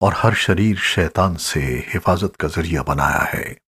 اور ہر شریر شیطان سے حفاظت کا ذریعہ بنایا ہے۔